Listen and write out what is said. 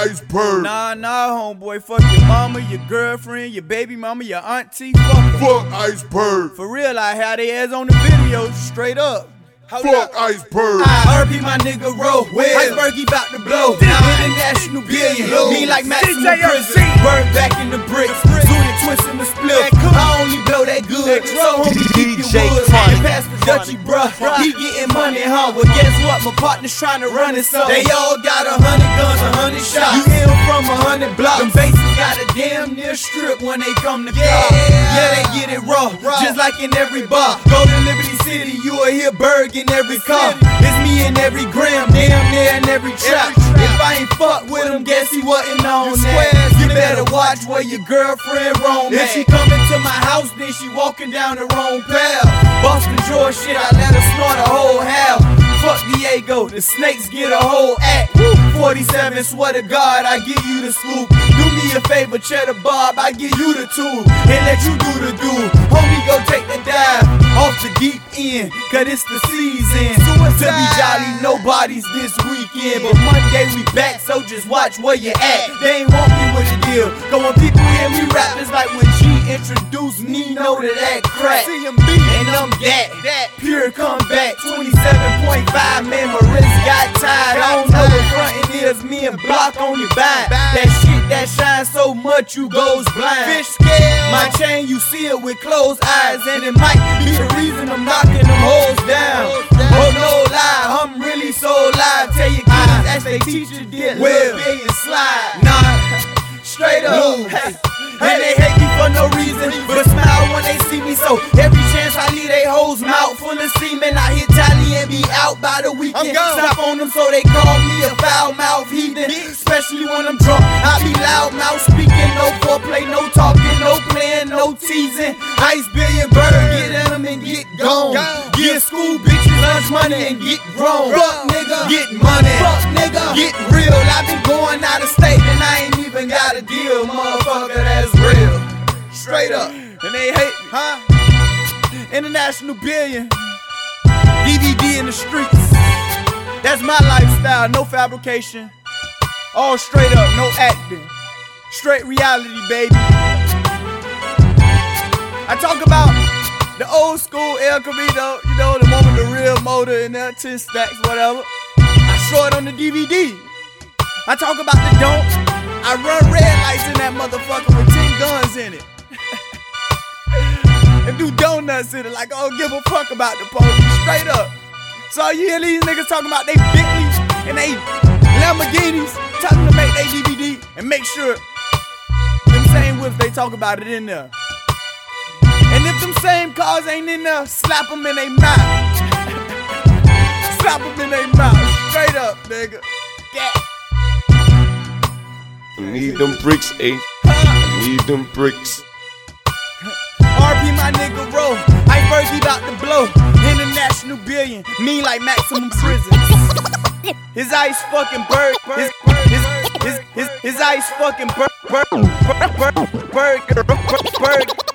iceberg. Nah, nah, homeboy. Fuck your mama, your girlfriend, your baby mama, your auntie. Fuck, Fuck iceberg. For real, I had their ass on the video, straight up. Hold Fuck up. iceberg. I RP my nigga Ro. Iceberg, he bout to blow. International billion. Me like Maximum Prison. Bird back in the bricks. Zooted twist in the Dutchie, bruh. He getting money, huh? Well, guess what? My partner's trying to run it, so they all got a hundred guns, a hundred shots. You hear from a hundred blocks. Them bases got a damn near strip when they come to yeah. Yeah, they get it raw, just like in every bar. Go to Liberty City, you will hear Berg in every car. It's me in every gram, damn near in every trap. If I ain't fuck with him, guess he wasn't on that. You better watch where your girlfriend roam If she coming to my house, then she walking down the wrong path. Boston the snakes get a whole act. 47, swear to God, I give you the scoop. Do me a favor, Cheddar Bob, I give you the two. And let you do the do. Homie, go take the dive off the deep end, cause it's the season. To be jolly, nobody's this weekend. But Monday we back, so just watch where you at. They ain't want me with the deal. Cause when people hear me rap, it's like when G introduced Nino to that crack. And I'm that, that pure comeback. 27.5, man, my wrist got tired. I don't know what frontin' is, me and Block on your back. That shit that shines so much you goes blind. Fish scale. My chain, you see it with closed eyes, and it might be the reason I'm knocking them hoes down. Oh no lie, I'm really so live. Tell your kids as they teach teacher did, well, slide. Nah, straight up. And they hate me for no reason, but smile when they see me. So every chance I leave they hoes mouth full of semen, I hit tally and be out by the weekend. Stop on them so they call me a foul mouth heathen. Especially when I'm drunk, I be loud mouth speaking, no foreplay, no talking, no playing, no teasing. Ice billion bird, get in them and get gone. Get school bitches lunch money and get grown. Fuck nigga, get money. Fuck nigga, get real. I been going out of state and I ain't even got a deal. Straight up. And they hate me, huh? International billion. DVD in the streets. That's my lifestyle. No fabrication. All straight up, no acting. Straight reality, baby. I talk about the old school El Camino, you know, the one with the real motor and the 10 stacks, whatever. I show it on the DVD. I talk about the don't. I run red lights in that motherfucker with 10 guns in it. and do donuts in it like I don't give a fuck about the police. Straight up. So you hear these niggas talking about they Bentleys and they Lamborghinis, tell them to make they DVD and make sure them same whips they talk about it in there. And if them same cars ain't in there, slap them in their mouth. slap them in their mouth. Straight up, nigga. Yeah. Need them bricks, eh? I need them bricks. Billion. Mean like maximum prison. His ice fucking bird. His, his, his, his, his ice fucking bird. Bird. Bird. Bird. Bird. bird